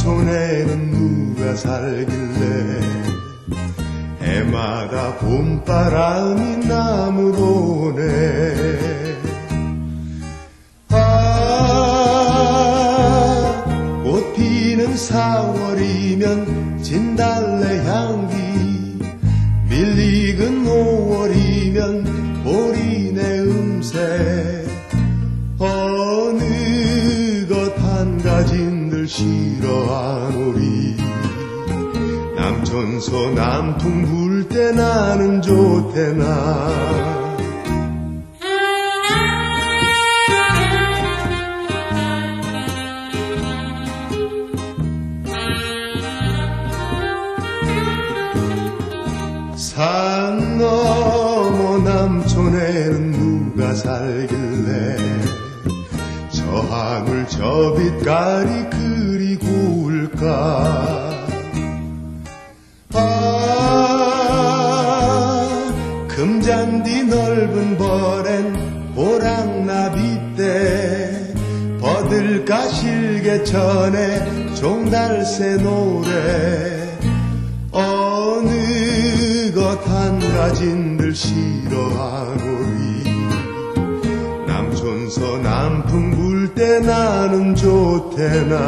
남촌에는 누가 살길래 해마다 봄바람이 나무로 오네. 아, 꽃 피는 4월이면 진달래 향기 밀익은 5월이면 보리내 음색 어느 것 한 가진들 싫어하노리. 남천서 남풍 불 때 나는 좋대나. 산 넘어 남촌에는 누가 살길래 저 하늘 저 빛깔이 그리 고울까? 아 금잔디 넓은 벌엔 호랑나비 때 버들가 실개천에 종달새 노래. 어느 것 한 가진들 싫어하노리 남촌서 남풍 불 때 나는 좋대나